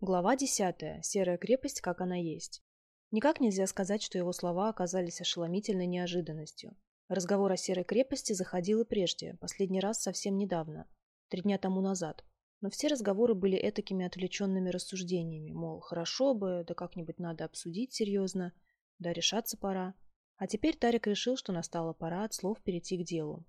Глава 10. Серая крепость, как она есть. Никак нельзя сказать, что его слова оказались ошеломительной неожиданностью. Разговор о Серой крепости заходил и прежде, последний раз совсем недавно, три дня тому назад. Но все разговоры были этакими отвлеченными рассуждениями, мол, хорошо бы, да как-нибудь надо обсудить серьезно, да решаться пора. А теперь Тарик решил, что настала пора от слов перейти к делу.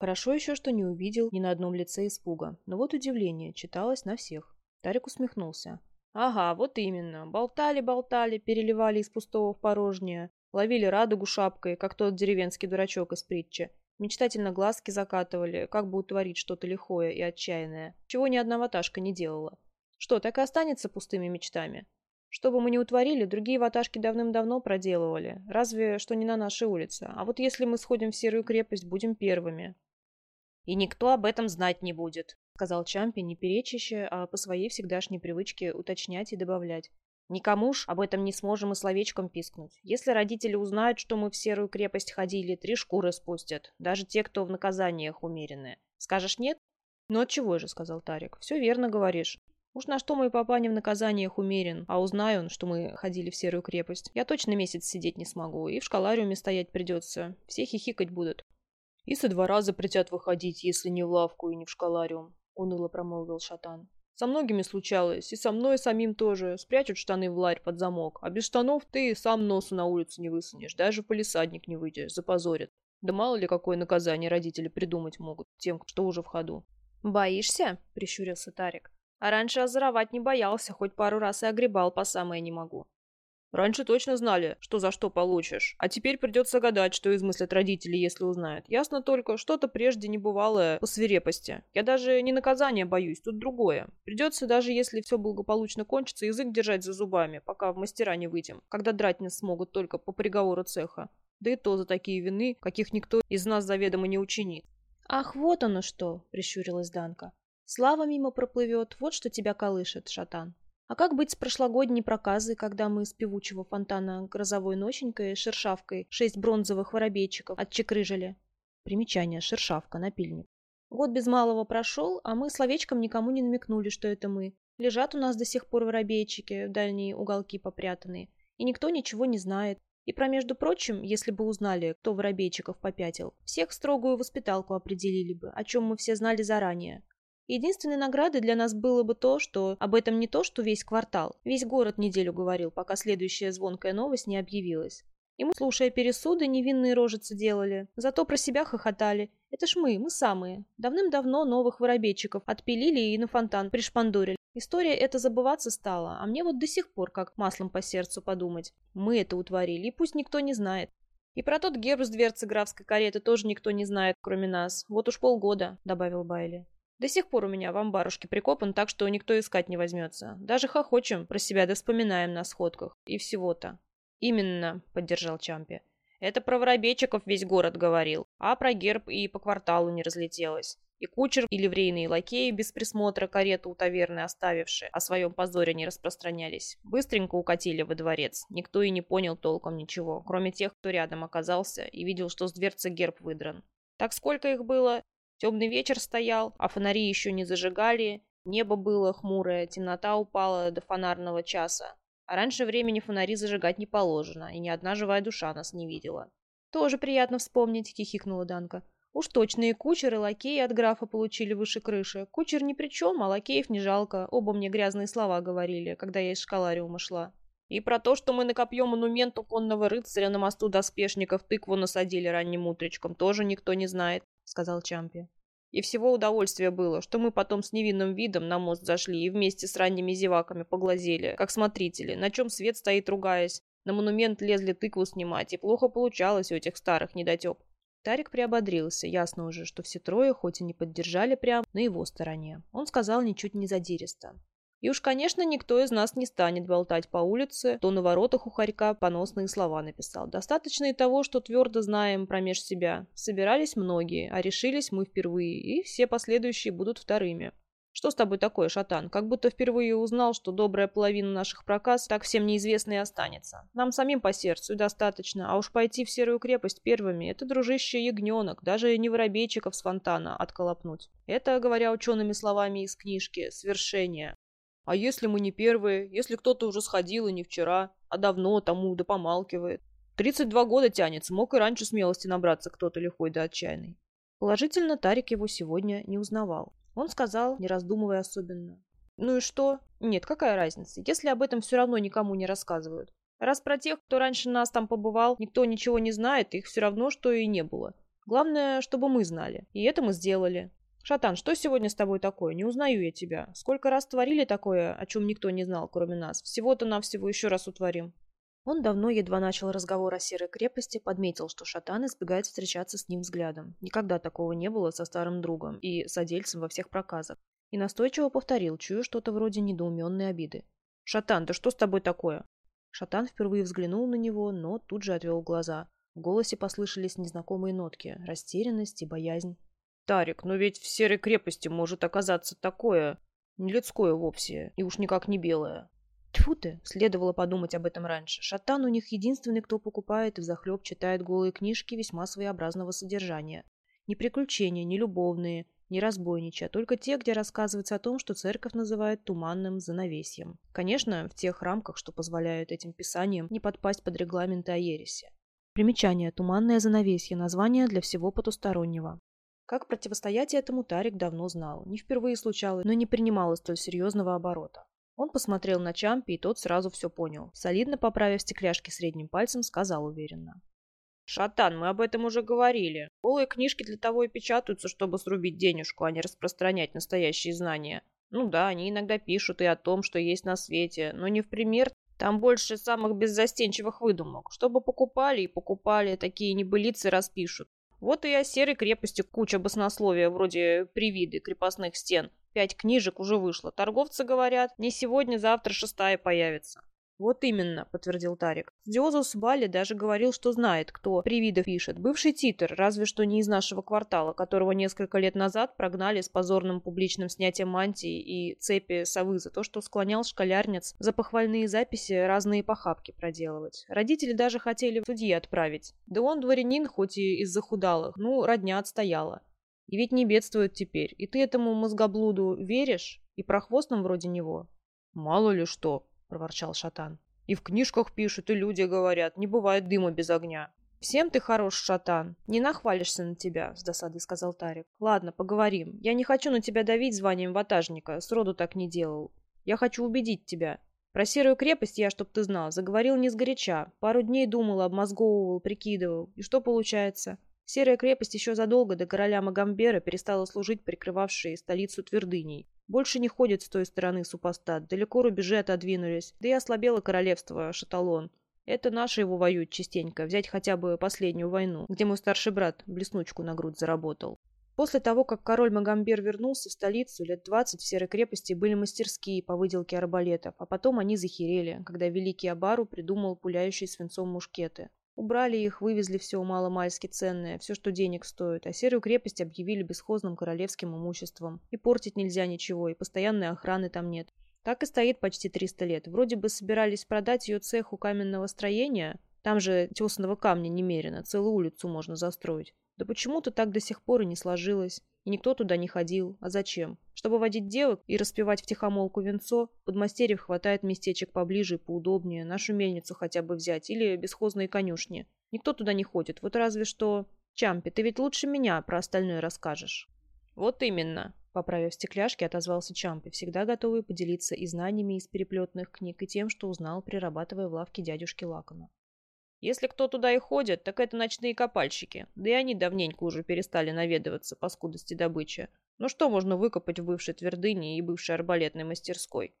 Хорошо еще, что не увидел ни на одном лице испуга, но вот удивление читалось на всех. Тарик усмехнулся. «Ага, вот именно. Болтали-болтали, переливали из пустого в порожнее, ловили радугу шапкой, как тот деревенский дурачок из притчи. Мечтательно глазки закатывали, как бы утворить что-то лихое и отчаянное, чего ни одна ваташка не делала. Что, так и останется пустыми мечтами? Что бы мы ни утворили, другие ваташки давным-давно проделывали, разве что не на нашей улице. А вот если мы сходим в Серую крепость, будем первыми. «И никто об этом знать не будет», — сказал Чампи, не перечище, а по своей всегдашней привычке уточнять и добавлять. «Никому ж об этом не сможем и словечком пискнуть. Если родители узнают, что мы в Серую крепость ходили, три шкуры спустят, даже те, кто в наказаниях умеренные. Скажешь нет?» «Ну отчего же», — сказал Тарик. «Все верно говоришь. Уж на что мой папа не в наказаниях умерен, а узнаю он, что мы ходили в Серую крепость. Я точно месяц сидеть не смогу, и в школариуме стоять придется. Все хихикать будут. «И со двора запретят выходить, если не в лавку и не в школариум», — уныло промолвил Шатан. «Со многими случалось, и со мной самим тоже. Спрячут штаны в ларь под замок, а без штанов ты сам носу на улицу не высунешь, даже полисадник не выйдешь, запозорят. Да мало ли какое наказание родители придумать могут тем, что уже в ходу». «Боишься?» — прищурился Тарик. «А раньше озоровать не боялся, хоть пару раз и огребал по самое не могу». Раньше точно знали, что за что получишь, а теперь придется гадать, что измыслят родители, если узнают. Ясно только, что-то прежде не бывалое по свирепости. Я даже не наказания боюсь, тут другое. Придется, даже если все благополучно кончится, язык держать за зубами, пока в мастера не выйдем, когда драть нас смогут только по приговору цеха. Да и то за такие вины, каких никто из нас заведомо не учинит. «Ах, вот оно что!» — прищурилась Данка. «Слава мимо проплывет, вот что тебя колышет, шатан». А как быть с прошлогодней проказой, когда мы с певучего фонтана грозовой ноченькой шершавкой шесть бронзовых воробейчиков отчекрыжили? Примечание. Шершавка. Напильник. Год без малого прошел, а мы словечком никому не намекнули, что это мы. Лежат у нас до сих пор воробейчики, в дальние уголки попрятанные, и никто ничего не знает. И про между прочим, если бы узнали, кто воробейчиков попятил, всех строгую воспиталку определили бы, о чем мы все знали заранее. Единственной наградой для нас было бы то, что об этом не то, что весь квартал, весь город неделю говорил, пока следующая звонкая новость не объявилась. Мы, слушая пересуды, невинные рожицы делали, зато про себя хохотали. Это ж мы, мы самые. Давным-давно новых воробейчиков отпилили и на фонтан пришпандурили. История эта забываться стала, а мне вот до сих пор как маслом по сердцу подумать. Мы это утворили, и пусть никто не знает. И про тот герб с дверцы графской кареты тоже никто не знает, кроме нас. Вот уж полгода, добавил Байли. До сих пор у меня в амбарушке прикопан, так что никто искать не возьмется. Даже хохочем про себя да вспоминаем на сходках. И всего-то. Именно, поддержал Чампи. Это про воробейчиков весь город говорил, а про герб и по кварталу не разлетелось. И кучер, и ливрейные лакеи без присмотра карету у таверны оставившие, о своем позоре не распространялись. Быстренько укатили во дворец. Никто и не понял толком ничего, кроме тех, кто рядом оказался и видел, что с дверцы герб выдран. Так сколько их было, Темный вечер стоял, а фонари еще не зажигали, небо было хмурое, темнота упала до фонарного часа. А раньше времени фонари зажигать не положено, и ни одна живая душа нас не видела. «Тоже приятно вспомнить», — хихикнула Данка. «Уж точно и кучер, и лакеи от графа получили выше крыши. Кучер ни при чем, а лакеев не жалко. Оба мне грязные слова говорили, когда я из школариума шла». И про то, что мы на копье монументу конного рыцаря на мосту доспешников тыкву насадили ранним утречком, тоже никто не знает сказал Чампи. И всего удовольствия было, что мы потом с невинным видом на мост зашли и вместе с ранними зеваками поглазели, как смотрители, на чем свет стоит ругаясь. На монумент лезли тыкву снимать, и плохо получалось у этих старых недотеп. Тарик приободрился, ясно уже, что все трое, хоть и не поддержали прям, на его стороне. Он сказал ничуть не задиристо. И уж, конечно, никто из нас не станет болтать по улице, то на воротах у хорька поносные слова написал. Достаточно и того, что твердо знаем промеж себя. Собирались многие, а решились мы впервые, и все последующие будут вторыми. Что с тобой такое, шатан? Как будто впервые узнал, что добрая половина наших проказ так всем неизвестна и останется. Нам самим по сердцу достаточно, а уж пойти в серую крепость первыми – это, дружище, ягненок, даже не воробейчиков с фонтана отколопнуть. Это, говоря учеными словами из книжки, свершение. А если мы не первые? Если кто-то уже сходил и не вчера, а давно тому да помалкивает? Тридцать два года тянется, мог и раньше смелости набраться кто-то лихой да отчаянный. Положительно, Тарик его сегодня не узнавал. Он сказал, не раздумывая особенно. Ну и что? Нет, какая разница, если об этом все равно никому не рассказывают. Раз про тех, кто раньше нас там побывал, никто ничего не знает, их все равно, что и не было. Главное, чтобы мы знали. И это мы сделали. «Шатан, что сегодня с тобой такое? Не узнаю я тебя. Сколько раз творили такое, о чем никто не знал, кроме нас? Всего-то навсего еще раз утворим». Он давно едва начал разговор о серой крепости, подметил, что Шатан избегает встречаться с ним взглядом. Никогда такого не было со старым другом и содельцем во всех проказах. И настойчиво повторил, чуя что-то вроде недоуменной обиды. «Шатан, да что с тобой такое?» Шатан впервые взглянул на него, но тут же отвел глаза. В голосе послышались незнакомые нотки, растерянность и боязнь. Тарик, но ведь в серой крепости может оказаться такое, не людское вовсе, и уж никак не белое. Тьфу ты, следовало подумать об этом раньше. Шатан у них единственный, кто покупает и взахлеб читает голые книжки весьма своеобразного содержания. Не приключения, не любовные, не разбойничьи, а только те, где рассказывается о том, что церковь называет туманным занавесьем. Конечно, в тех рамках, что позволяют этим писаниям не подпасть под регламенты о ересе. Примечание. Туманное занавесье. Название для всего потустороннего. Как противостоять этому Тарик давно знал. Не впервые случалось, но не принимало столь серьезного оборота. Он посмотрел на Чампи, и тот сразу все понял. Солидно поправив стекляшки средним пальцем, сказал уверенно. «Шатан, мы об этом уже говорили. Голые книжки для того и печатаются, чтобы срубить денежку, а не распространять настоящие знания. Ну да, они иногда пишут и о том, что есть на свете, но не в пример. Там больше самых беззастенчивых выдумок. Чтобы покупали и покупали, такие небылицы распишут. Вот и о серой крепости куча баснословия, вроде привиды крепостных стен. Пять книжек уже вышло. Торговцы говорят, не сегодня, завтра шестая появится. «Вот именно», — подтвердил Тарик. Диозус Бали даже говорил, что знает, кто привидов пишет. Бывший титр, разве что не из нашего квартала, которого несколько лет назад прогнали с позорным публичным снятием мантии и цепи совы за то, что склонял школярниц за похвальные записи разные похабки проделывать. Родители даже хотели в судьи отправить. Да он дворянин, хоть и из захудалых, ну, родня отстояла. И ведь не бедствует теперь. И ты этому мозгоблуду веришь? И прохвостом вроде него? Мало ли что, — проворчал Шатан. «И в книжках пишут, и люди говорят, не бывает дыма без огня». «Всем ты хорош, Шатан. Не нахвалишься на тебя», — с досадой сказал Тарик. «Ладно, поговорим. Я не хочу на тебя давить званием ватажника. Сроду так не делал. Я хочу убедить тебя. Про серую крепость я, чтоб ты знал, заговорил не сгоряча. Пару дней думал, обмозговывал, прикидывал. И что получается? Серая крепость еще задолго до короля Магамбера перестала служить прикрывавшей столицу твердыней. Больше не ходит с той стороны супостат, далеко рубежи отодвинулись, да и ослабело королевство Шаталон. Это наши его воюют частенько, взять хотя бы последнюю войну, где мой старший брат блеснучку на грудь заработал. После того, как король Магамбер вернулся в столицу, лет двадцать в Серой крепости были мастерские по выделке арбалетов, а потом они захерели, когда великий Абару придумал пуляющие свинцом мушкеты. Убрали их, вывезли все маломальски ценное, все, что денег стоит, а серую крепость объявили бесхозным королевским имуществом. И портить нельзя ничего, и постоянной охраны там нет. Так и стоит почти 300 лет. Вроде бы собирались продать ее цеху каменного строения, там же тесного камня немерено, целую улицу можно застроить. Да почему-то так до сих пор и не сложилось. И никто туда не ходил. А зачем? Чтобы водить девок и распивать втихомолку венцо, подмастерьев хватает местечек поближе и поудобнее, нашу мельницу хотя бы взять, или бесхозные конюшни. Никто туда не ходит, вот разве что... Чампи, ты ведь лучше меня про остальное расскажешь. Вот именно, поправив стекляшки, отозвался Чампи, всегда готовый поделиться и знаниями из переплетных книг, и тем, что узнал, прирабатывая в лавке дядюшки Лакона. Если кто туда и ходит, так это ночные копальщики. Да и они давненько уже перестали наведываться по скудости добычи. Ну что можно выкопать в бывшей твердыне и бывшей арбалетной мастерской?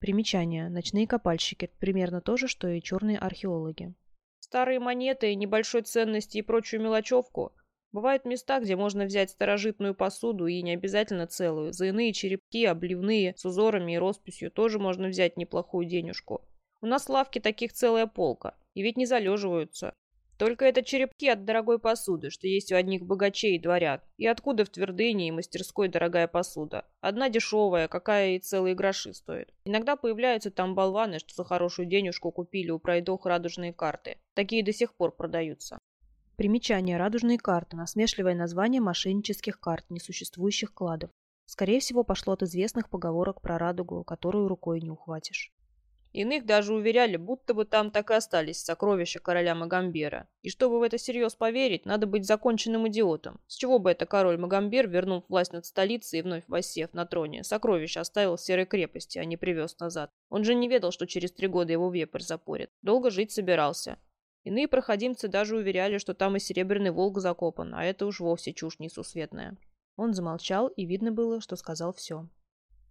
Примечание. Ночные копальщики. Примерно то же, что и черные археологи. Старые монеты, небольшой ценности и прочую мелочевку. Бывают места, где можно взять старожитную посуду и не обязательно целую. За иные черепки, обливные, с узорами и росписью тоже можно взять неплохую денежку. У нас в лавке таких целая полка. И ведь не залеживаются. Только это черепки от дорогой посуды, что есть у одних богачей и дворян. И откуда в твердыне и мастерской дорогая посуда? Одна дешевая, какая и целые гроши стоит. Иногда появляются там болваны, что за хорошую денежку купили у пройдох радужные карты. Такие до сих пор продаются. Примечание «Радужные карты» – насмешливое название мошеннических карт, несуществующих кладов. Скорее всего, пошло от известных поговорок про радугу, которую рукой не ухватишь. Иных даже уверяли, будто бы там так и остались сокровища короля Магамбера. И чтобы в это всерьез поверить, надо быть законченным идиотом. С чего бы это король Магамбер, вернув власть над столицей и вновь воссев на троне, сокровища оставил в серой крепости, а не привез назад? Он же не ведал, что через три года его вепрь запорит. Долго жить собирался. Иные проходимцы даже уверяли, что там и серебряный волк закопан, а это уж вовсе чушь несусветная. Он замолчал, и видно было, что сказал все.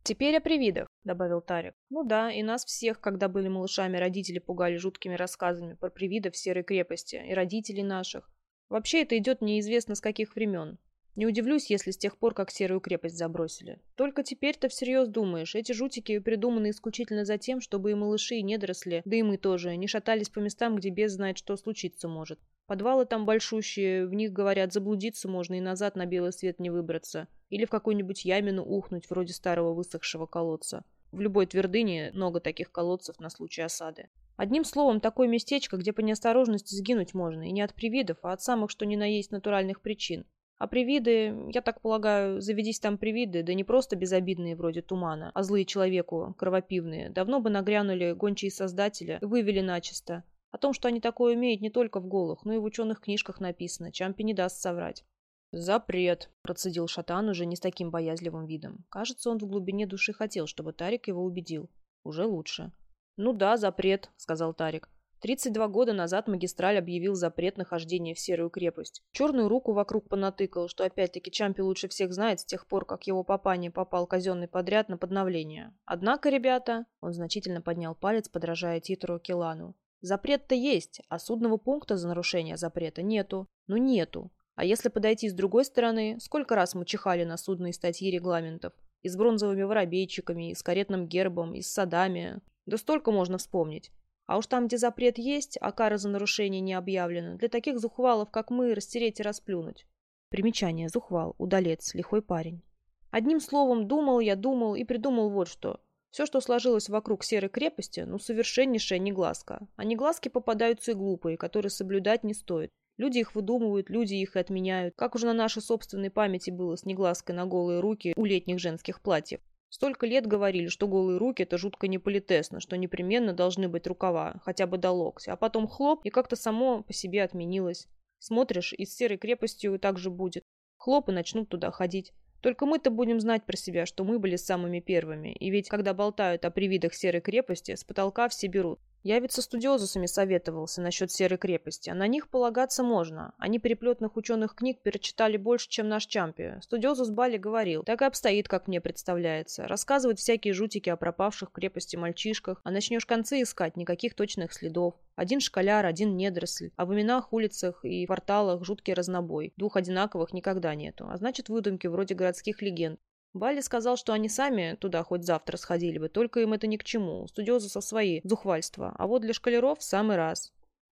«Теперь о привидах», — добавил Тарик. «Ну да, и нас всех, когда были малышами, родители пугали жуткими рассказами про привидов в Серой крепости, и родителей наших. Вообще это идет неизвестно с каких времен. Не удивлюсь, если с тех пор, как Серую крепость забросили. Только теперь-то всерьез думаешь, эти жутики придуманы исключительно за тем, чтобы и малыши, и недоросли, да и мы тоже, не шатались по местам, где без знает, что случиться может. Подвалы там большущие, в них, говорят, заблудиться можно и назад на белый свет не выбраться. Или в какую-нибудь ямину ухнуть, вроде старого высохшего колодца. В любой твердыне много таких колодцев на случай осады. Одним словом, такое местечко, где по неосторожности сгинуть можно, и не от привидов, а от самых что ни на есть натуральных причин. А привиды, я так полагаю, заведись там привиды, да не просто безобидные вроде тумана, а злые человеку, кровопивные, давно бы нагрянули гончие создателя и вывели начисто. О том, что они такое умеют не только в голых, но и в ученых книжках написано. Чампи не даст соврать. «Запрет», – процедил Шатан уже не с таким боязливым видом. Кажется, он в глубине души хотел, чтобы Тарик его убедил. Уже лучше. «Ну да, запрет», – сказал Тарик. 32 года назад магистраль объявил запрет на хождение в Серую крепость. Черную руку вокруг понатыкал, что опять-таки Чампи лучше всех знает с тех пор, как его папа попал казенный подряд на подновление. Однако, ребята, он значительно поднял палец, подражая титру Келану, Запрет-то есть, а судного пункта за нарушение запрета нету. Ну нету. А если подойти с другой стороны, сколько раз мы чихали на судные статьи регламентов? И с бронзовыми воробейчиками, и с каретным гербом, и с садами. Да столько можно вспомнить. А уж там, где запрет есть, а кара за нарушение не объявлена, для таких зухвалов, как мы, растереть и расплюнуть. Примечание. Зухвал. Удалец. Лихой парень. Одним словом, думал я, думал и придумал вот что. Все, что сложилось вокруг серой крепости, ну, совершеннейшая негласка. А негласки попадаются и глупые, которые соблюдать не стоит. Люди их выдумывают, люди их отменяют. Как уже на нашей собственной памяти было с неглаской на голые руки у летних женских платьев. Столько лет говорили, что голые руки – это жутко неполитесно, что непременно должны быть рукава, хотя бы до локтя. А потом хлоп, и как-то само по себе отменилось. Смотришь, и с серой крепостью так же будет. Хлоп, и начнут туда ходить. Только мы-то будем знать про себя, что мы были самыми первыми. И ведь, когда болтают о привидах серой крепости, с потолка все берут. Я ведь со студиозусами советовался насчет серой крепости, а на них полагаться можно. Они переплетных ученых книг перечитали больше, чем наш Чампи. Студиозус Бали говорил, так и обстоит, как мне представляется. Рассказывают всякие жутики о пропавших в крепости мальчишках, а начнешь концы искать, никаких точных следов. Один школяр, один недоросль, а в именах, улицах и кварталах жуткий разнобой. Двух одинаковых никогда нету, а значит выдумки вроде городских легенд. Балли сказал, что они сами туда хоть завтра сходили бы, только им это ни к чему. Студиозы со свои зухвальства. А вот для шкалеров в самый раз.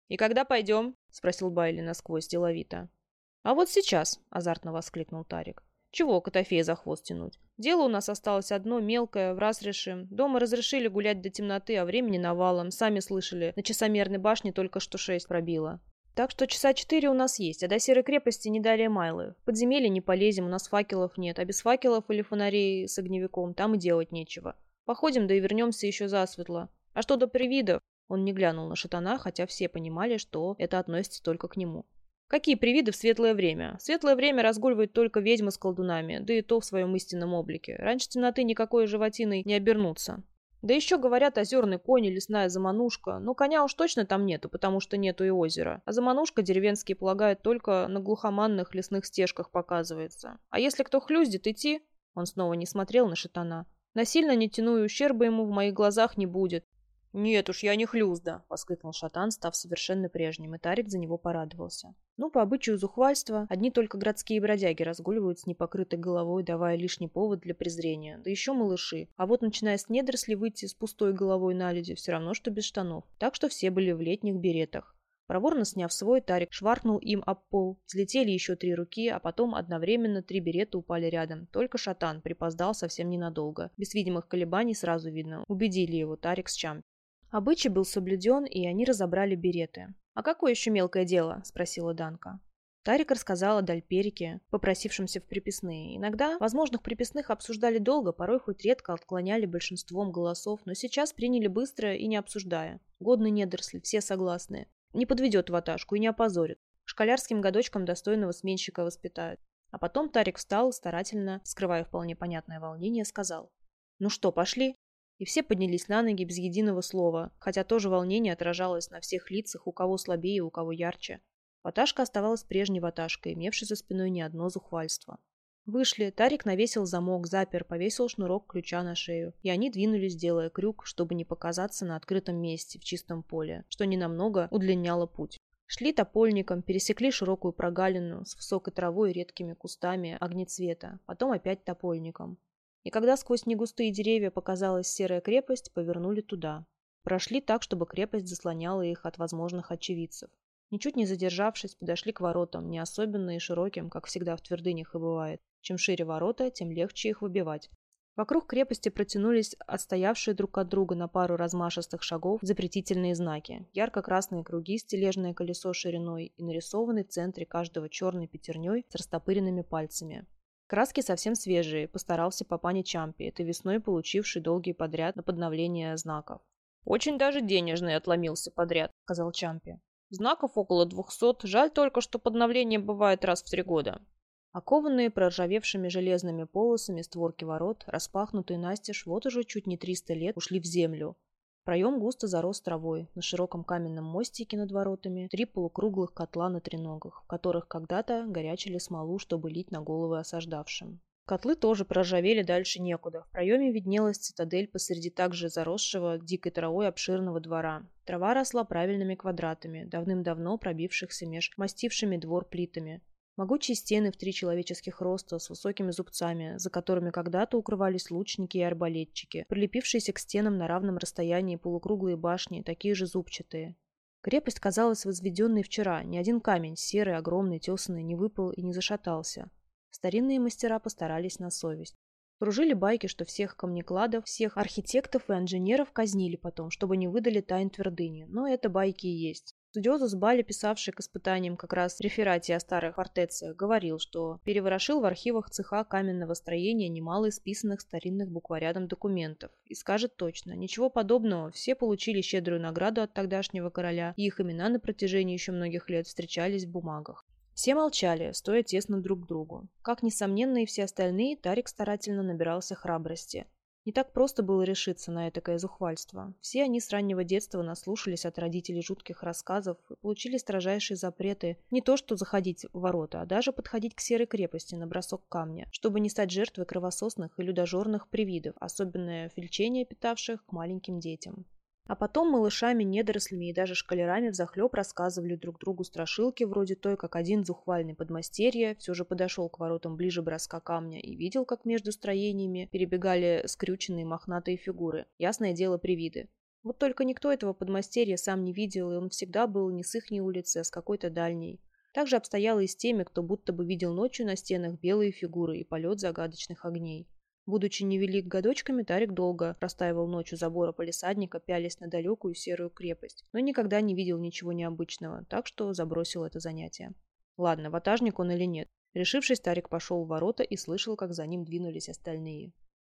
«И когда пойдем?» – спросил Байли насквозь деловито. «А вот сейчас», – азартно воскликнул Тарик. «Чего Котофея за хвост тянуть? Дело у нас осталось одно, мелкое, в раз решим. Дома разрешили гулять до темноты, а времени навалом. Сами слышали, на часомерной башне только что шесть пробило. Так что часа четыре у нас есть, а до Серой крепости не далее Майлы. В подземелье не полезем, у нас факелов нет, а без факелов или фонарей с огневиком там и делать нечего. Походим, да и вернемся еще засветло. А что до привидов? Он не глянул на шатана, хотя все понимали, что это относится только к нему. Какие привиды в светлое время? В светлое время разгуливают только ведьмы с колдунами, да и то в своем истинном облике. Раньше темноты никакой животиной не обернуться. Да еще, говорят, озерный конь и лесная заманушка. Но коня уж точно там нету, потому что нету и озера. А заманушка деревенские полагают только на глухоманных лесных стежках показывается. А если кто хлюздит идти... Он снова не смотрел на шатана. Насильно не тяну и ущерба ему в моих глазах не будет. «Нет уж, я не хлюзда!» — воскликнул Шатан, став совершенно прежним, и Тарик за него порадовался. Ну, по обычаю зухвальства, одни только городские бродяги разгуливают с непокрытой головой, давая лишний повод для презрения. Да еще малыши. А вот начиная с недоросли выйти с пустой головой на люди, все равно, что без штанов. Так что все были в летних беретах. Проворно сняв свой, Тарик шваркнул им об пол. Взлетели еще три руки, а потом одновременно три берета упали рядом. Только шатан припоздал совсем ненадолго. Без видимых колебаний сразу видно. Убедили его Тарик с Чампи. Обычай был соблюден, и они разобрали береты. «А какое еще мелкое дело?» – спросила Данка. Тарик рассказал о Дальперике, попросившемся в приписные. Иногда возможных приписных обсуждали долго, порой хоть редко отклоняли большинством голосов, но сейчас приняли быстро и не обсуждая. Годный недоросль, все согласны. Не подведет ваташку и не опозорит. Школярским годочкам достойного сменщика воспитают. А потом Тарик встал, старательно, скрывая вполне понятное волнение, сказал. «Ну что, пошли?» И все поднялись на ноги без единого слова, хотя тоже волнение отражалось на всех лицах, у кого слабее, у кого ярче. Ваташка оставалась прежней ваташкой, имевшей за спиной не одно зухвальство. Вышли, Тарик навесил замок, запер, повесил шнурок ключа на шею, и они двинулись, делая крюк, чтобы не показаться на открытом месте, в чистом поле, что ненамного удлиняло путь. Шли топольником, пересекли широкую прогалину с высокой травой и редкими кустами огнецвета, потом опять топольником. И когда сквозь негустые деревья показалась серая крепость, повернули туда. Прошли так, чтобы крепость заслоняла их от возможных очевидцев. Ничуть не задержавшись, подошли к воротам, не особенно и широким, как всегда в твердынях и бывает. Чем шире ворота, тем легче их выбивать. Вокруг крепости протянулись отстоявшие друг от друга на пару размашистых шагов запретительные знаки. Ярко-красные круги, стележное колесо шириной и нарисованный в центре каждого черной пятерней с растопыренными пальцами. Краски совсем свежие, постарался папани Чампи, это весной получивший долгий подряд на подновление знаков. «Очень даже денежный отломился подряд», — сказал Чампи. Знаков около двухсот, жаль только, что подновление бывает раз в три года. Окованные проржавевшими железными полосами створки ворот, распахнутые настежь, вот уже чуть не триста лет ушли в землю. Проем густо зарос травой. На широком каменном мостике над воротами три полукруглых котла на треногах, в которых когда-то горячили смолу, чтобы лить на головы осаждавшим. Котлы тоже проржавели дальше некуда. В проеме виднелась цитадель посреди также заросшего дикой травой обширного двора. Трава росла правильными квадратами, давным-давно пробившихся меж мастившими двор плитами. Могучие стены в три человеческих роста с высокими зубцами, за которыми когда-то укрывались лучники и арбалетчики, прилепившиеся к стенам на равном расстоянии полукруглые башни, такие же зубчатые. Крепость казалась возведенной вчера, ни один камень, серый, огромный, тесанный, не выпал и не зашатался. Старинные мастера постарались на совесть. Кружили байки, что всех камнекладов, всех архитекторов и инженеров казнили потом, чтобы не выдали тайн твердыни. Но это байки и есть. Студиозус Бали, писавший к испытаниям как раз реферате о старых фортециях, говорил, что переворошил в архивах цеха каменного строения немало исписанных старинных букварядом документов. И скажет точно, ничего подобного, все получили щедрую награду от тогдашнего короля, и их имена на протяжении еще многих лет встречались в бумагах. Все молчали, стоя тесно друг к другу. Как, несомненно, и все остальные, Тарик старательно набирался храбрости. Не так просто было решиться на этакое зухвальство. Все они с раннего детства наслушались от родителей жутких рассказов и получили строжайшие запреты не то что заходить в ворота, а даже подходить к серой крепости на бросок камня, чтобы не стать жертвой кровососных и людожорных привидов, особенно фельчения, питавших к маленьким детям. А потом малышами, недорослями и даже шкалерами взахлеб рассказывали друг другу страшилки, вроде той, как один зухвальный подмастерье все же подошел к воротам ближе броска камня и видел, как между строениями перебегали скрюченные мохнатые фигуры. Ясное дело, привиды. Вот только никто этого подмастерья сам не видел, и он всегда был не с ихней улицы, а с какой-то дальней. Так же обстояло и с теми, кто будто бы видел ночью на стенах белые фигуры и полет загадочных огней. Будучи невелик годочками, Тарик долго простаивал ночью забора полисадника, пялясь на далекую серую крепость, но никогда не видел ничего необычного, так что забросил это занятие. Ладно, ватажник он или нет. Решившись, Тарик пошел в ворота и слышал, как за ним двинулись остальные.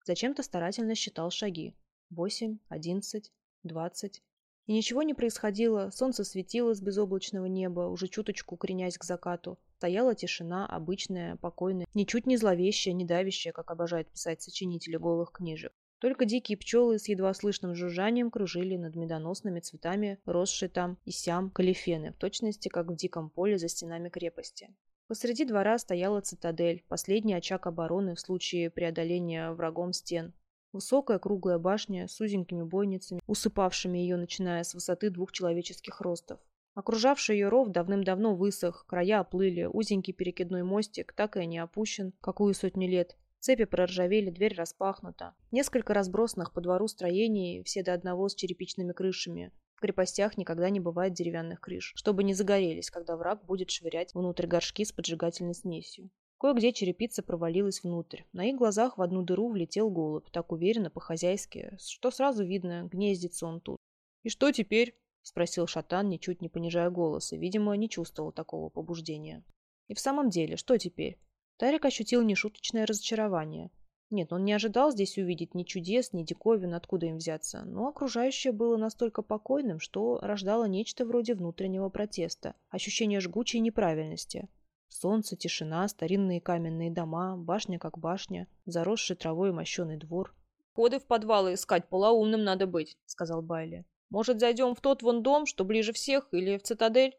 Зачем-то старательно считал шаги. Восемь, одиннадцать, двадцать. И ничего не происходило, солнце светило с безоблачного неба, уже чуточку кренясь к закату. Стояла тишина, обычная, покойная, ничуть не зловещая, не давящая, как обожают писать сочинители голых книжек. Только дикие пчелы с едва слышным жужжанием кружили над медоносными цветами, росшие там и сям калифены, в точности, как в диком поле за стенами крепости. Посреди двора стояла цитадель, последний очаг обороны в случае преодоления врагом стен. Высокая круглая башня с узенькими бойницами, усыпавшими ее, начиная с высоты двух человеческих ростов. Окружавший ее ров давным-давно высох, края оплыли, узенький перекидной мостик так и не опущен, какую сотню лет. Цепи проржавели, дверь распахнута. Несколько разбросанных по двору строений, все до одного с черепичными крышами. В крепостях никогда не бывает деревянных крыш, чтобы не загорелись, когда враг будет швырять внутрь горшки с поджигательной смесью. Кое-где черепица провалилась внутрь. На их глазах в одну дыру влетел голубь, так уверенно, по-хозяйски, что сразу видно, гнездится он тут. «И что теперь?» — спросил Шатан, ничуть не понижая голоса. Видимо, не чувствовал такого побуждения. И в самом деле, что теперь? Тарик ощутил нешуточное разочарование. Нет, он не ожидал здесь увидеть ни чудес, ни диковин, откуда им взяться, но окружающее было настолько покойным, что рождало нечто вроде внутреннего протеста, ощущение жгучей неправильности. Солнце, тишина, старинные каменные дома, башня как башня, заросший травой мощеный двор. «Ходы в подвалы искать полоумным надо быть», — сказал Байли. «Может, зайдем в тот вон дом, что ближе всех, или в цитадель?»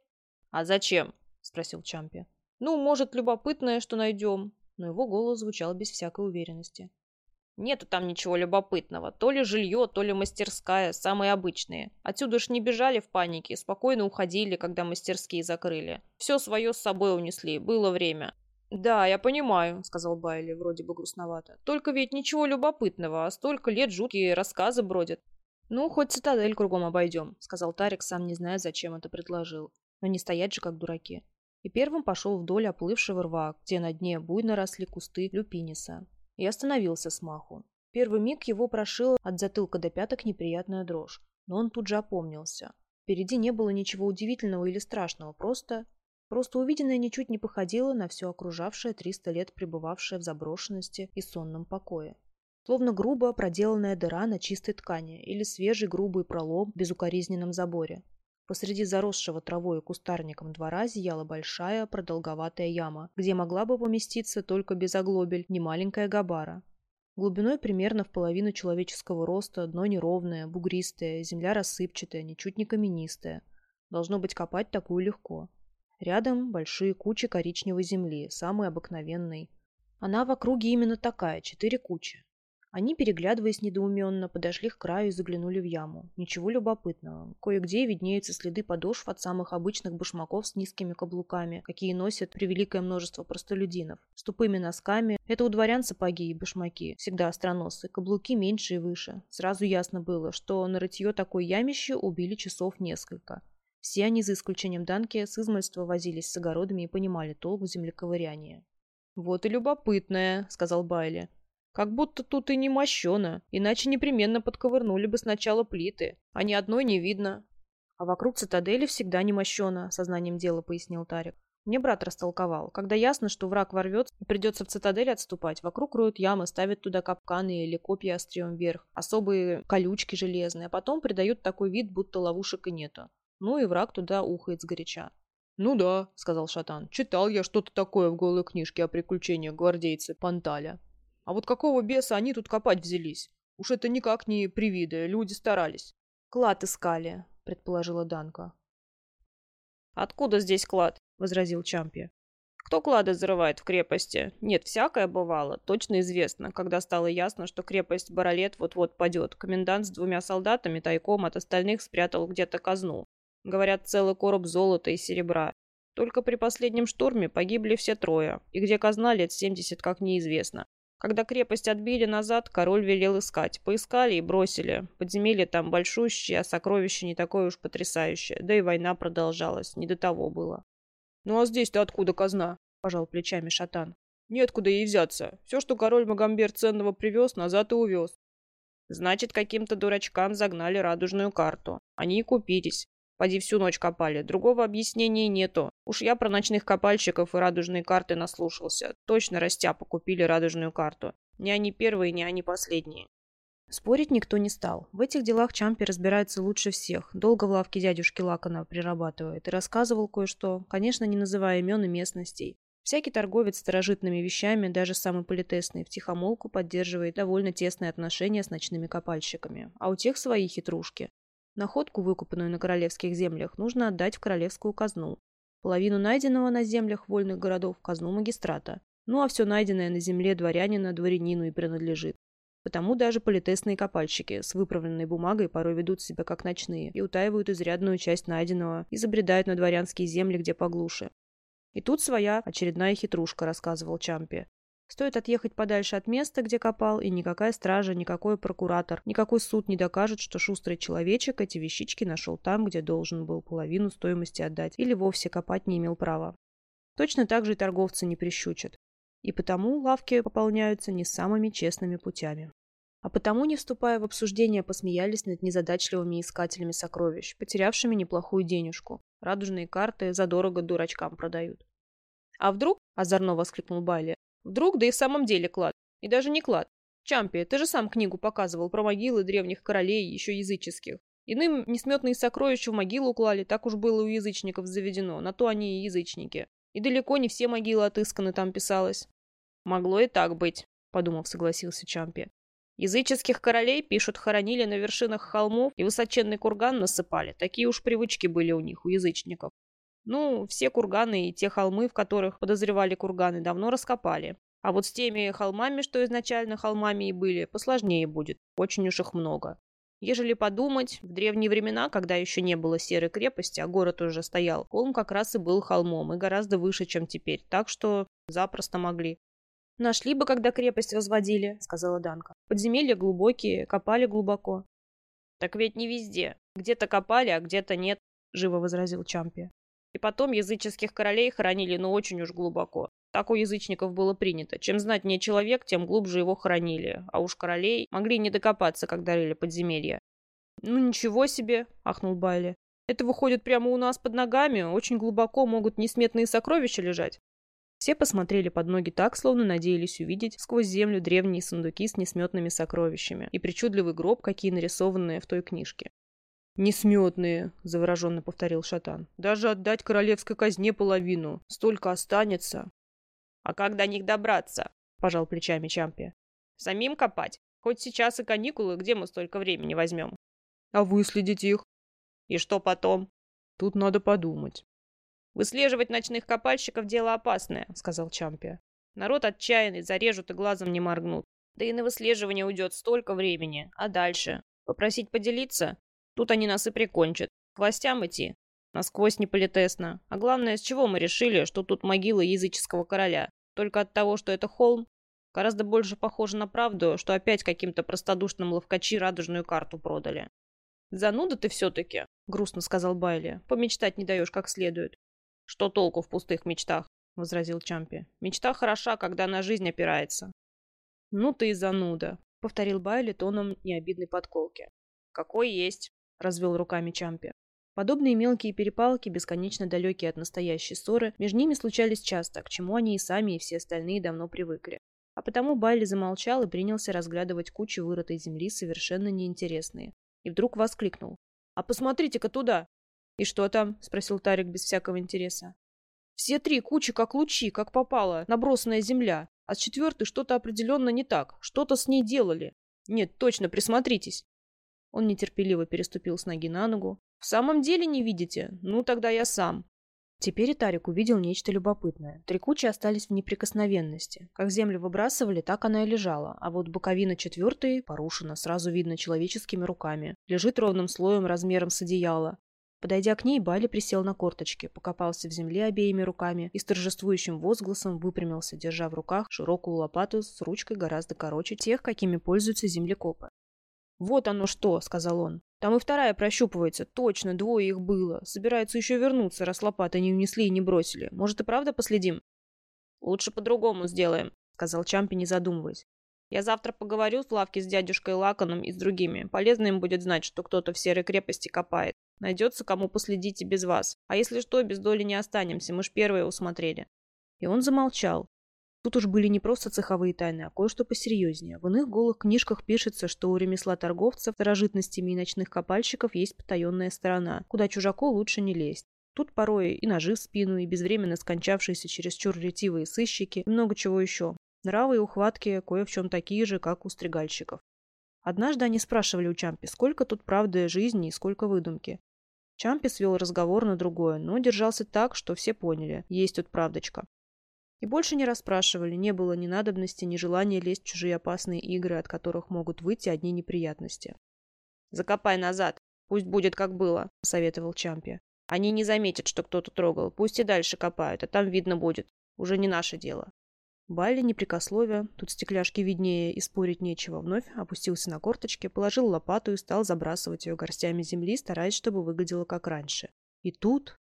«А зачем?» — спросил Чампи. Ну, может, любопытное, что найдем. Но его голос звучал без всякой уверенности. Нету там ничего любопытного. То ли жилье, то ли мастерская, самые обычные. Отсюда ж не бежали в панике, спокойно уходили, когда мастерские закрыли. Все свое с собой унесли, было время. «Да, я понимаю», — сказал Байли, вроде бы грустновато. «Только ведь ничего любопытного, а столько лет жуткие рассказы бродят». «Ну, хоть цитадель кругом обойдем», — сказал Тарик, сам не зная, зачем это предложил. Но не стоять же, как дураки и первым пошел вдоль оплывшего рва, где на дне буйно росли кусты люпиниса. И остановился с маху. Первый миг его прошил от затылка до пяток неприятная дрожь, но он тут же опомнился. Впереди не было ничего удивительного или страшного, просто... Просто увиденное ничуть не походило на все окружавшее 300 лет пребывавшее в заброшенности и сонном покое. Словно грубо проделанная дыра на чистой ткани или свежий грубый пролом в безукоризненном заборе. Посреди заросшего травой и кустарником двора зияла большая продолговатая яма, где могла бы поместиться только без оглобель немаленькая габара. Глубиной примерно в половину человеческого роста, дно неровное, бугристое, земля рассыпчатая, ничуть не каменистая. Должно быть, копать такую легко. Рядом большие кучи коричневой земли, самой обыкновенной. Она в округе именно такая, четыре кучи. Они, переглядываясь недоуменно, подошли к краю и заглянули в яму. Ничего любопытного. Кое-где виднеются следы подошв от самых обычных башмаков с низкими каблуками, какие носят превеликое множество простолюдинов. С тупыми носками. Это у дворян сапоги и башмаки. Всегда остроносые. Каблуки меньше и выше. Сразу ясно было, что на рытье такой ямище убили часов несколько. Все они, за исключением Данки, с измольства возились с огородами и понимали толк в землековырянии. «Вот и любопытное», — сказал Байли. Как будто тут и не мощено, иначе непременно подковырнули бы сначала плиты, а ни одной не видно. А вокруг цитадели всегда не мощено, сознанием дела пояснил Тарик. Мне брат растолковал. Когда ясно, что враг ворвется и придется в цитадель отступать, вокруг роют ямы, ставят туда капканы или копья острием вверх, особые колючки железные, а потом придают такой вид, будто ловушек и нету. Ну и враг туда ухает сгоряча. «Ну да», — сказал Шатан, — «читал я что-то такое в голой книжке о приключениях гвардейца Панталя». А вот какого беса они тут копать взялись? Уж это никак не привиды, люди старались. Клад искали, предположила Данка. Откуда здесь клад? возразил Чампи. Кто клады зарывает в крепости? Нет, всякое бывало. Точно известно, когда стало ясно, что крепость Баролет вот-вот падет. Комендант с двумя солдатами тайком от остальных спрятал где-то казну. Говорят, целый короб золота и серебра. Только при последнем штурме погибли все трое. И где казна лет семьдесят, как неизвестно. Когда крепость отбили назад, король велел искать. Поискали и бросили. Подземелье там большущее, а сокровище не такое уж потрясающее. Да и война продолжалась. Не до того было. «Ну а здесь-то откуда казна?» – пожал плечами шатан. «Неоткуда ей взяться. Все, что король Магомбер ценного привез, назад и увез. Значит, каким-то дурачкам загнали радужную карту. Они и купились. Поди всю ночь копали. Другого объяснения нету. Уж я про ночных копальщиков и радужные карты наслушался. Точно растяпа купили радужную карту. Не они первые, не они последние. Спорить никто не стал. В этих делах Чампи разбирается лучше всех. Долго в лавке дядюшки Лакона прирабатывает. И рассказывал кое-что, конечно, не называя имен и местностей. Всякий торговец старожитными вещами, даже самый политесный, втихомолку поддерживает довольно тесные отношения с ночными копальщиками. А у тех свои хитрушки. Находку, выкупанную на королевских землях, нужно отдать в королевскую казну. Половину найденного на землях вольных городов в казну магистрата. Ну а все найденное на земле дворянина дворянину и принадлежит. Потому даже политесные копальщики с выправленной бумагой порой ведут себя как ночные и утаивают изрядную часть найденного и забредают на дворянские земли, где поглуше. И тут своя очередная хитрушка, рассказывал Чампи. Стоит отъехать подальше от места, где копал, и никакая стража, никакой прокуратор, никакой суд не докажет, что шустрый человечек эти вещички нашел там, где должен был половину стоимости отдать, или вовсе копать не имел права. Точно так же и торговцы не прищучат. И потому лавки пополняются не самыми честными путями. А потому, не вступая в обсуждение, посмеялись над незадачливыми искателями сокровищ, потерявшими неплохую денежку. Радужные карты задорого дурачкам продают. А вдруг, озорно воскликнул Байли, вдруг, да и в самом деле клад. И даже не клад. Чампи, ты же сам книгу показывал про могилы древних королей, еще языческих. Иным несметные сокровища в могилу клали, так уж было у язычников заведено, на то они и язычники. И далеко не все могилы отысканы, там писалось. Могло и так быть, подумав, согласился Чампи. Языческих королей, пишут, хоронили на вершинах холмов и высоченный курган насыпали. Такие уж привычки были у них, у язычников. Ну, все курганы и те холмы, в которых подозревали курганы, давно раскопали. А вот с теми холмами, что изначально холмами и были, посложнее будет. Очень уж их много. Ежели подумать, в древние времена, когда еще не было серой крепости, а город уже стоял, холм как раз и был холмом, и гораздо выше, чем теперь, так что запросто могли. «Нашли бы, когда крепость возводили», — сказала Данка. «Подземелья глубокие, копали глубоко». «Так ведь не везде. Где-то копали, а где-то нет», — живо возразил Чампи. «И потом языческих королей хоронили, ну очень уж глубоко. Так у язычников было принято. Чем знать не человек, тем глубже его хоронили. А уж королей могли не докопаться, когда рыли подземелья. «Ну ничего себе!» – ахнул Байли. «Это выходит прямо у нас под ногами. Очень глубоко могут несметные сокровища лежать». Все посмотрели под ноги так, словно надеялись увидеть сквозь землю древние сундуки с несметными сокровищами и причудливый гроб, какие нарисованные в той книжке. «Несметные», — завороженно повторил Шатан. «Даже отдать королевской казне половину. Столько останется». «А как до них добраться?» – пожал плечами Чампи. «Самим копать? Хоть сейчас и каникулы, где мы столько времени возьмем?» «А выследить их?» «И что потом?» «Тут надо подумать». «Выслеживать ночных копальщиков – дело опасное», – сказал Чампи. «Народ отчаянный, зарежут и глазом не моргнут. Да и на выслеживание уйдет столько времени. А дальше? Попросить поделиться? Тут они нас и прикончат. К властям идти? Насквозь неполитесно. А главное, с чего мы решили, что тут могила языческого короля? Только от того, что это холм, гораздо больше похоже на правду, что опять каким-то простодушным ловкачи радужную карту продали. «Зануда ты все-таки», — грустно сказал Байли. «Помечтать не даешь как следует». «Что толку в пустых мечтах?» — возразил Чампи. «Мечта хороша, когда на жизнь опирается». «Ну ты и зануда», — повторил Байли тоном необидной подколки. «Какой есть», — развел руками Чампи. Подобные мелкие перепалки, бесконечно далекие от настоящей ссоры, между ними случались часто, к чему они и сами, и все остальные давно привыкли. А потому Байли замолчал и принялся разглядывать кучу вырытой земли, совершенно неинтересные. И вдруг воскликнул. «А посмотрите-ка туда!» «И что там?» – спросил Тарик без всякого интереса. «Все три кучи как лучи, как попало, набросанная земля. А с четвертой что-то определенно не так. Что-то с ней делали. Нет, точно, присмотритесь!» Он нетерпеливо переступил с ноги на ногу, «В самом деле не видите? Ну, тогда я сам». Теперь Тарик увидел нечто любопытное. Три кучи остались в неприкосновенности. Как землю выбрасывали, так она и лежала, а вот боковина четвертой порушена, сразу видно человеческими руками. Лежит ровным слоем размером с одеяло. Подойдя к ней, Бали присел на корточки, покопался в земле обеими руками и с торжествующим возгласом выпрямился, держа в руках широкую лопату с ручкой гораздо короче тех, какими пользуются землекопы. «Вот оно что», — сказал он. Там и вторая прощупывается. Точно, двое их было. Собираются еще вернуться, раз лопаты не унесли и не бросили. Может и правда последим? Лучше по-другому сделаем, сказал Чампи, не задумываясь. Я завтра поговорю в лавке с дядюшкой Лаконом и с другими. Полезно им будет знать, что кто-то в серой крепости копает. Найдется, кому последить и без вас. А если что, без доли не останемся. Мы ж первые усмотрели. И он замолчал. Тут уж были не просто цеховые тайны, а кое-что посерьезнее. В иных голых книжках пишется, что у ремесла торговцев, старожитностями и ночных копальщиков есть потаенная сторона, куда чужаку лучше не лезть. Тут порой и ножи в спину, и безвременно скончавшиеся чересчур ретивые сыщики, и много чего еще. Нравы и ухватки кое в чем такие же, как у стригальщиков. Однажды они спрашивали у Чампи, сколько тут правды жизни и сколько выдумки. Чампи свел разговор на другое, но держался так, что все поняли, есть тут правдочка. И больше не расспрашивали, не было ни надобности, ни желания лезть в чужие опасные игры, от которых могут выйти одни неприятности. «Закопай назад, пусть будет как было», — советовал Чампи. «Они не заметят, что кто-то трогал, пусть и дальше копают, а там видно будет. Уже не наше дело». Балли, непрекословия, тут стекляшки виднее и спорить нечего, вновь опустился на корточки, положил лопату и стал забрасывать ее горстями земли, стараясь, чтобы выглядело как раньше. И тут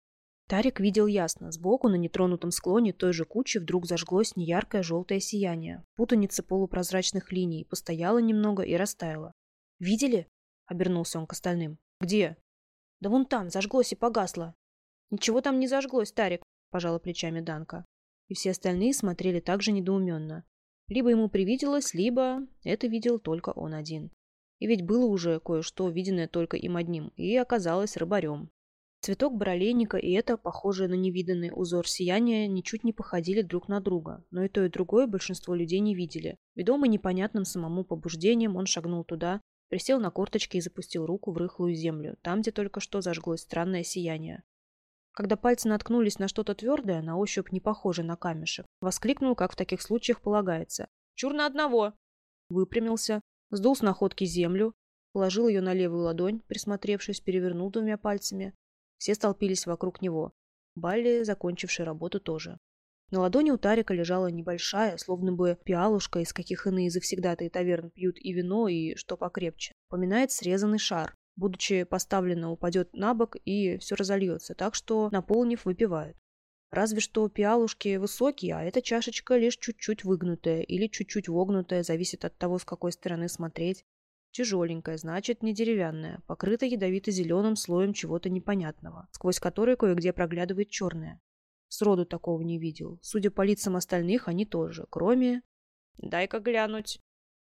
Тарик видел ясно. Сбоку, на нетронутом склоне той же кучи, вдруг зажглось неяркое желтое сияние. Путаница полупрозрачных линий. Постояла немного и растаяла. «Видели?» — обернулся он к остальным. «Где?» «Да вон там, зажглось и погасло». «Ничего там не зажглось, Тарик», — пожала плечами Данка. и все остальные смотрели также недоуменно. Либо ему привиделось, либо это видел только он один. И ведь было уже кое-что, виденное только им одним, и оказалось рыбарем. Цветок баролейника и это, похожее на невиданный узор сияния, ничуть не походили друг на друга, но и то, и другое большинство людей не видели. Ведомый непонятным самому побуждением, он шагнул туда, присел на корточки и запустил руку в рыхлую землю, там, где только что зажглось странное сияние. Когда пальцы наткнулись на что-то твердое, на ощупь не похожее на камешек, воскликнул, как в таких случаях полагается. «Чур на одного!» Выпрямился, сдул с находки землю, положил ее на левую ладонь, присмотревшись, перевернул двумя пальцами. Все столпились вокруг него. Балли, закончивший работу, тоже. На ладони у Тарика лежала небольшая, словно бы пиалушка, из каких иные завсегдатые таверн пьют и вино, и что покрепче. Поминает срезанный шар. Будучи поставлено, упадет на бок и все разольется, так что, наполнив, выпивают. Разве что пиалушки высокие, а эта чашечка лишь чуть-чуть выгнутая или чуть-чуть вогнутая, зависит от того, с какой стороны смотреть. Тяжеленькая, значит, не деревянная, покрыта ядовито-зеленым слоем чего-то непонятного, сквозь который кое-где проглядывает черное. Сроду такого не видел. Судя по лицам остальных, они тоже, кроме... «Дай-ка глянуть».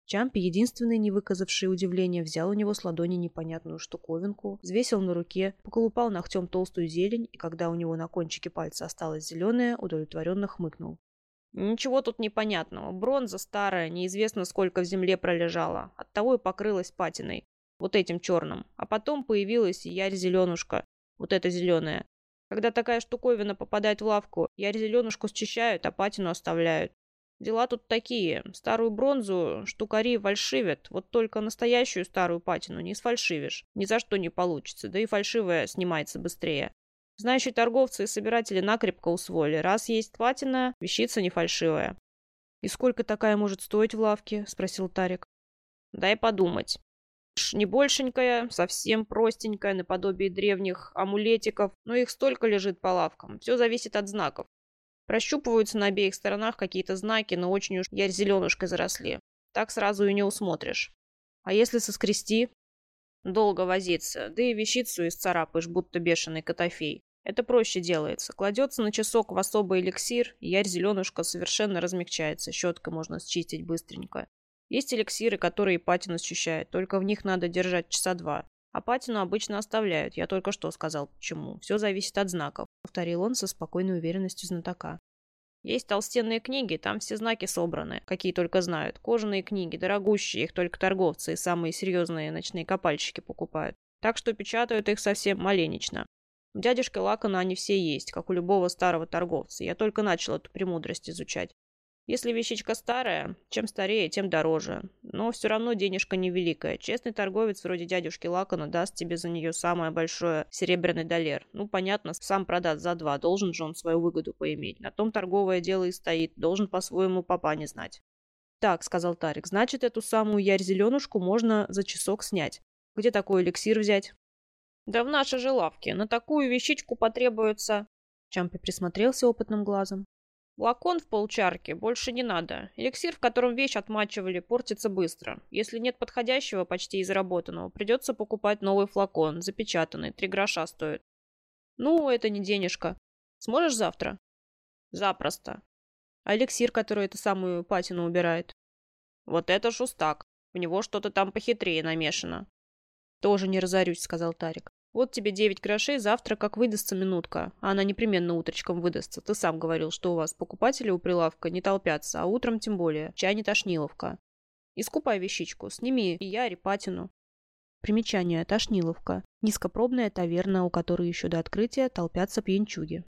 Чампи, единственный, не выказавший удивления, взял у него с ладони непонятную штуковинку, взвесил на руке, поколупал ногтем толстую зелень, и когда у него на кончике пальца осталась зеленая, удовлетворенно хмыкнул. Ничего тут непонятного. Бронза старая, неизвестно сколько в земле пролежала. Оттого и покрылась патиной. Вот этим черным. А потом появилась ярь-зеленушка. Вот эта зеленая. Когда такая штуковина попадает в лавку, ярь-зеленушку счищают, а патину оставляют. Дела тут такие. Старую бронзу штукари фальшивят, вот только настоящую старую патину не сфальшивишь. Ни за что не получится, да и фальшивая снимается быстрее. Знающие торговцы и собиратели накрепко усвоили. Раз есть патина, вещица не фальшивая. «И сколько такая может стоить в лавке?» – спросил Тарик. «Дай подумать. Не большенькая, совсем простенькая, наподобие древних амулетиков, но их столько лежит по лавкам. Все зависит от знаков. Прощупываются на обеих сторонах какие-то знаки, но очень уж ярь зеленушкой заросли. Так сразу и не усмотришь. А если соскрести? Долго возиться, да и вещицу исцарапаешь, будто бешеный котофей. Это проще делается. Кладется на часок в особый эликсир, и ярь зеленушка совершенно размягчается, щеткой можно счистить быстренько. Есть эликсиры, которые патину счищают, только в них надо держать часа два. А патину обычно оставляют, я только что сказал почему. Все зависит от знаков, повторил он со спокойной уверенностью знатока. Есть толстенные книги, там все знаки собраны, какие только знают. Кожаные книги, дорогущие, их только торговцы и самые серьезные ночные копальщики покупают. Так что печатают их совсем маленечно. У дядюшки Лакона они все есть, как у любого старого торговца. Я только начал эту премудрость изучать. Если вещичка старая, чем старее, тем дороже. Но все равно денежка невеликая. Честный торговец вроде дядюшки Лакона даст тебе за нее самое большое серебряный доллар. Ну, понятно, сам продаст за два, должен же он свою выгоду поиметь. На том торговое дело и стоит, должен по-своему папа не знать. «Так», — сказал Тарик, — «значит, эту самую ярь-зеленушку можно за часок снять. Где такой эликсир взять?» «Да в нашей же лавке. На такую вещичку потребуется...» Чампи присмотрелся опытным глазом. Лакон в полчарки больше не надо. Эликсир, в котором вещь отмачивали, портится быстро. Если нет подходящего, почти изработанного, придется покупать новый флакон, запечатанный, три гроша стоит. Ну, это не денежка. Сможешь завтра? Запросто. А эликсир, который эту самую патину убирает? Вот это шустак. В него что-то там похитрее намешано. Тоже не разорюсь, сказал Тарик. Вот тебе девять грошей, завтра как выдастся минутка. А она непременно утречком выдастся. Ты сам говорил, что у вас покупатели у прилавка не толпятся, а утром тем более. Чай не тошниловка. Искупай вещичку, сними и я репатину. Примечание. Тошниловка. Низкопробная таверна, у которой еще до открытия толпятся пьянчуги.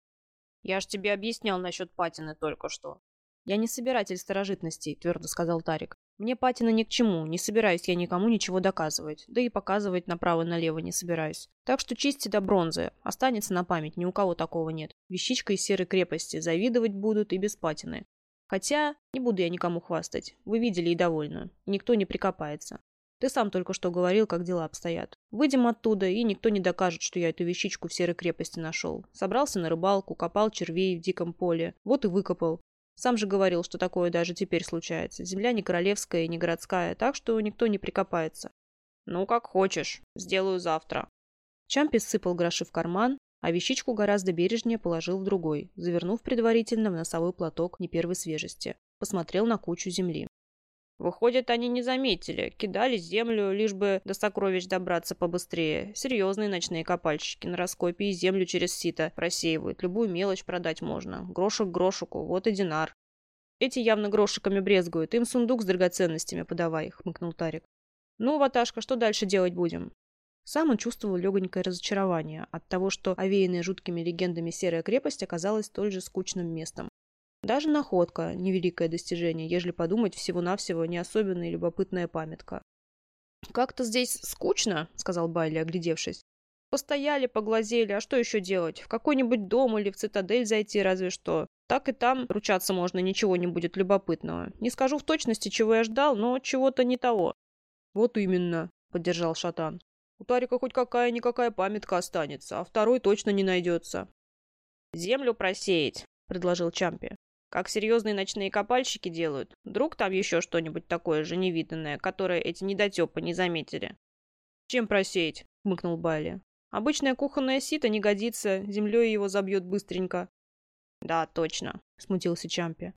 Я ж тебе объяснял насчет патины только что. Я не собиратель старожитностей, твердо сказал Тарик. Мне патина ни к чему, не собираюсь я никому ничего доказывать, да и показывать направо-налево не собираюсь. Так что чисти до бронзы, останется на память, ни у кого такого нет. Вещичка из серой крепости, завидовать будут и без патины. Хотя, не буду я никому хвастать, вы видели и довольны, никто не прикопается. Ты сам только что говорил, как дела обстоят. Выйдем оттуда, и никто не докажет, что я эту вещичку в серой крепости нашел. Собрался на рыбалку, копал червей в диком поле. Вот и выкопал. Сам же говорил, что такое даже теперь случается. Земля не королевская и не городская, так что никто не прикопается. Ну, как хочешь. Сделаю завтра. Чампи сыпал гроши в карман, а вещичку гораздо бережнее положил в другой, завернув предварительно в носовой платок не первой свежести. Посмотрел на кучу земли. Выходит, они не заметили, кидали землю, лишь бы до сокровищ добраться побыстрее. Серьезные ночные копальщики на раскопе и землю через сито просеивают. Любую мелочь продать можно. Грошек грошику, вот и динар. Эти явно грошиками брезгуют, им сундук с драгоценностями подавай, хмыкнул Тарик. Ну, Ваташка, что дальше делать будем? Сам он чувствовал легонькое разочарование от того, что овеянная жуткими легендами серая крепость оказалась столь же скучным местом. Даже находка – невеликое достижение, ежели подумать всего-навсего не особенная любопытная памятка. «Как-то здесь скучно», – сказал Байли, оглядевшись. «Постояли, поглазели, а что еще делать? В какой-нибудь дом или в цитадель зайти разве что. Так и там ручаться можно, ничего не будет любопытного. Не скажу в точности, чего я ждал, но чего-то не того». «Вот именно», – поддержал Шатан. У Тарика хоть какая-никакая памятка останется, а второй точно не найдется. «Землю просеять», — предложил Чампи. «Как серьезные ночные копальщики делают. Вдруг там еще что-нибудь такое же невиданное, которое эти недотепы не заметили». «Чем просеять?» — хмыкнул Байли. «Обычное кухонное сито не годится, землей его забьет быстренько». «Да, точно», — смутился Чампи.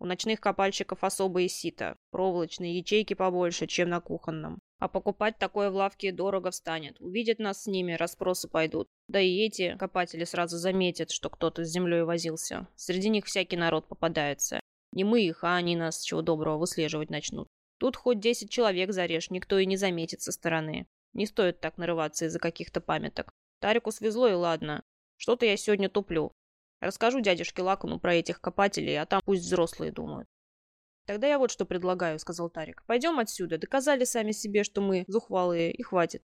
«У ночных копальщиков особые сито, проволочные ячейки побольше, чем на кухонном. А покупать такое в лавке дорого встанет. Увидят нас с ними, расспросы пойдут. Да и эти копатели сразу заметят, что кто-то с землей возился. Среди них всякий народ попадается. Не мы их, а они нас, чего доброго, выслеживать начнут. Тут хоть десять человек зарежь, никто и не заметит со стороны. Не стоит так нарываться из-за каких-то памяток. Тарику свезло и ладно. Что-то я сегодня туплю. Расскажу дядюшке Лакуну про этих копателей, а там пусть взрослые думают. «Тогда я вот что предлагаю», — сказал Тарик. «Пойдем отсюда. Доказали сами себе, что мы зухвалые, и хватит».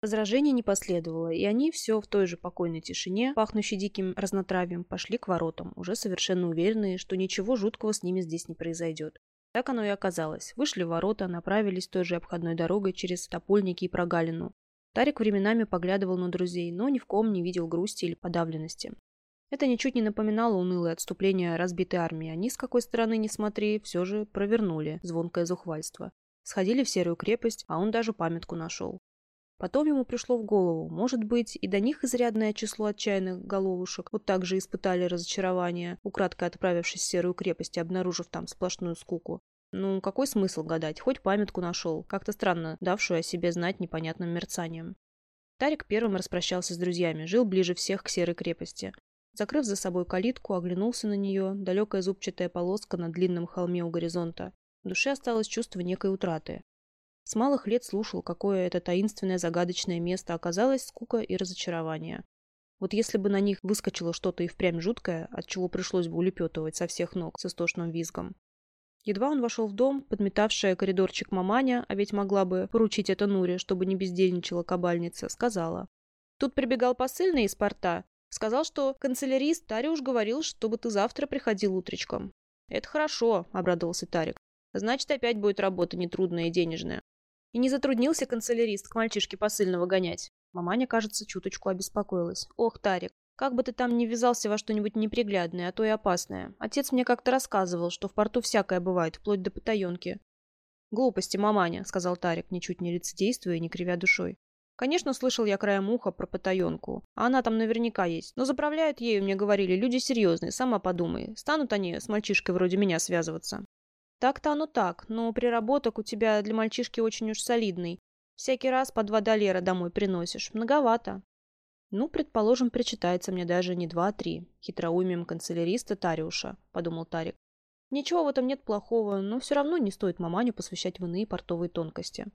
Возражений не последовало, и они все в той же покойной тишине, пахнущей диким разнотравием, пошли к воротам, уже совершенно уверенные, что ничего жуткого с ними здесь не произойдет. Так оно и оказалось. Вышли в ворота, направились той же обходной дорогой через топольники и прогалину. Тарик временами поглядывал на друзей, но ни в ком не видел грусти или подавленности. Это ничуть не напоминало унылое отступление разбитой армии. Они, с какой стороны не смотри, все же провернули звонкое зухвальство. Сходили в серую крепость, а он даже памятку нашел. Потом ему пришло в голову, может быть, и до них изрядное число отчаянных головушек вот так же испытали разочарование, украдкой отправившись в серую крепость и обнаружив там сплошную скуку. Ну, какой смысл гадать? Хоть памятку нашел, как-то странно давшую о себе знать непонятным мерцанием. Тарик первым распрощался с друзьями, жил ближе всех к серой крепости. Закрыв за собой калитку, оглянулся на нее, далекая зубчатая полоска на длинном холме у горизонта. В душе осталось чувство некой утраты. С малых лет слушал, какое это таинственное загадочное место оказалось скука и разочарование. Вот если бы на них выскочило что-то и впрямь жуткое, от чего пришлось бы улепетывать со всех ног с истошным визгом. Едва он вошел в дом, подметавшая коридорчик маманя, а ведь могла бы поручить это Нуре, чтобы не бездельничала кабальница, сказала. Тут прибегал посыльный из порта, Сказал, что канцелярист Тариуш говорил, чтобы ты завтра приходил утречком. Это хорошо, обрадовался Тарик. Значит, опять будет работа нетрудная и денежная. И не затруднился канцелярист к мальчишке посыльного гонять. Маманя, кажется, чуточку обеспокоилась. Ох, Тарик, как бы ты там не ввязался во что-нибудь неприглядное, а то и опасное. Отец мне как-то рассказывал, что в порту всякое бывает, вплоть до потаенки. «Глупости, маманя», — сказал Тарик, ничуть не лицедействуя и не кривя душой. Конечно, слышал я краем уха про потаенку. А она там наверняка есть. Но заправляют ею, мне говорили, люди серьезные, сама подумай. Станут они с мальчишкой вроде меня связываться. Так-то оно так, но приработок у тебя для мальчишки очень уж солидный. Всякий раз по два доллара домой приносишь. Многовато. Ну, предположим, причитается мне даже не два, а три. Хитроумием канцеляриста Тариуша, подумал Тарик. Ничего в этом нет плохого, но все равно не стоит маманю посвящать в иные портовые тонкости.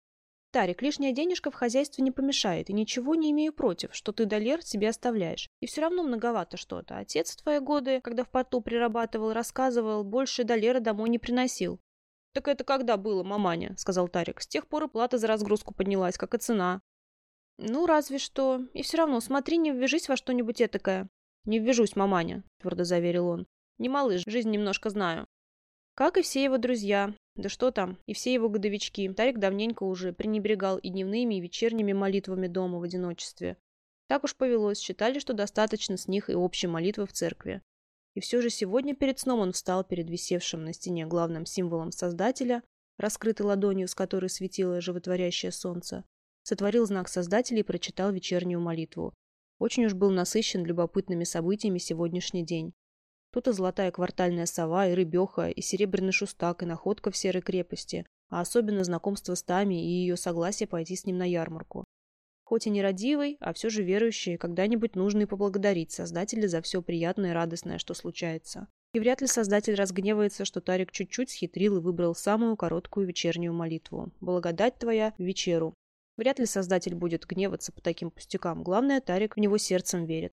Тарик, лишняя денежка в хозяйстве не помешает, и ничего не имею против, что ты долер себе оставляешь. И все равно многовато что-то. Отец в твои годы, когда в порту прирабатывал, рассказывал, больше долера домой не приносил. «Так это когда было, маманя?» — сказал Тарик. «С тех пор и плата за разгрузку поднялась, как и цена». «Ну, разве что. И все равно, смотри, не ввяжись во что-нибудь этакое». «Не ввяжусь, маманя», — твердо заверил он. «Не малыш, жизнь немножко знаю». Как и все его друзья, да что там, и все его годовички. Тарик давненько уже пренебрегал и дневными, и вечерними молитвами дома в одиночестве. Так уж повелось, считали, что достаточно с них и общей молитвы в церкви. И все же сегодня перед сном он встал перед висевшим на стене главным символом Создателя, раскрытой ладонью, с которой светило животворящее солнце, сотворил знак Создателя и прочитал вечернюю молитву. Очень уж был насыщен любопытными событиями сегодняшний день. Тут и золотая квартальная сова, и рыбеха, и серебряный шустак, и находка в серой крепости, а особенно знакомство с Тами и ее согласие пойти с ним на ярмарку. Хоть и нерадивый, а все же верующий, когда-нибудь нужно и поблагодарить Создателя за все приятное и радостное, что случается. И вряд ли Создатель разгневается, что Тарик чуть-чуть схитрил и выбрал самую короткую вечернюю молитву. «Благодать твоя вечеру». Вряд ли Создатель будет гневаться по таким пустякам. Главное, Тарик в него сердцем верит.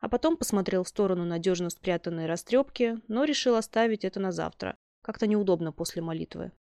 А потом посмотрел в сторону надежно спрятанной растрепки, но решил оставить это на завтра. Как-то неудобно после молитвы.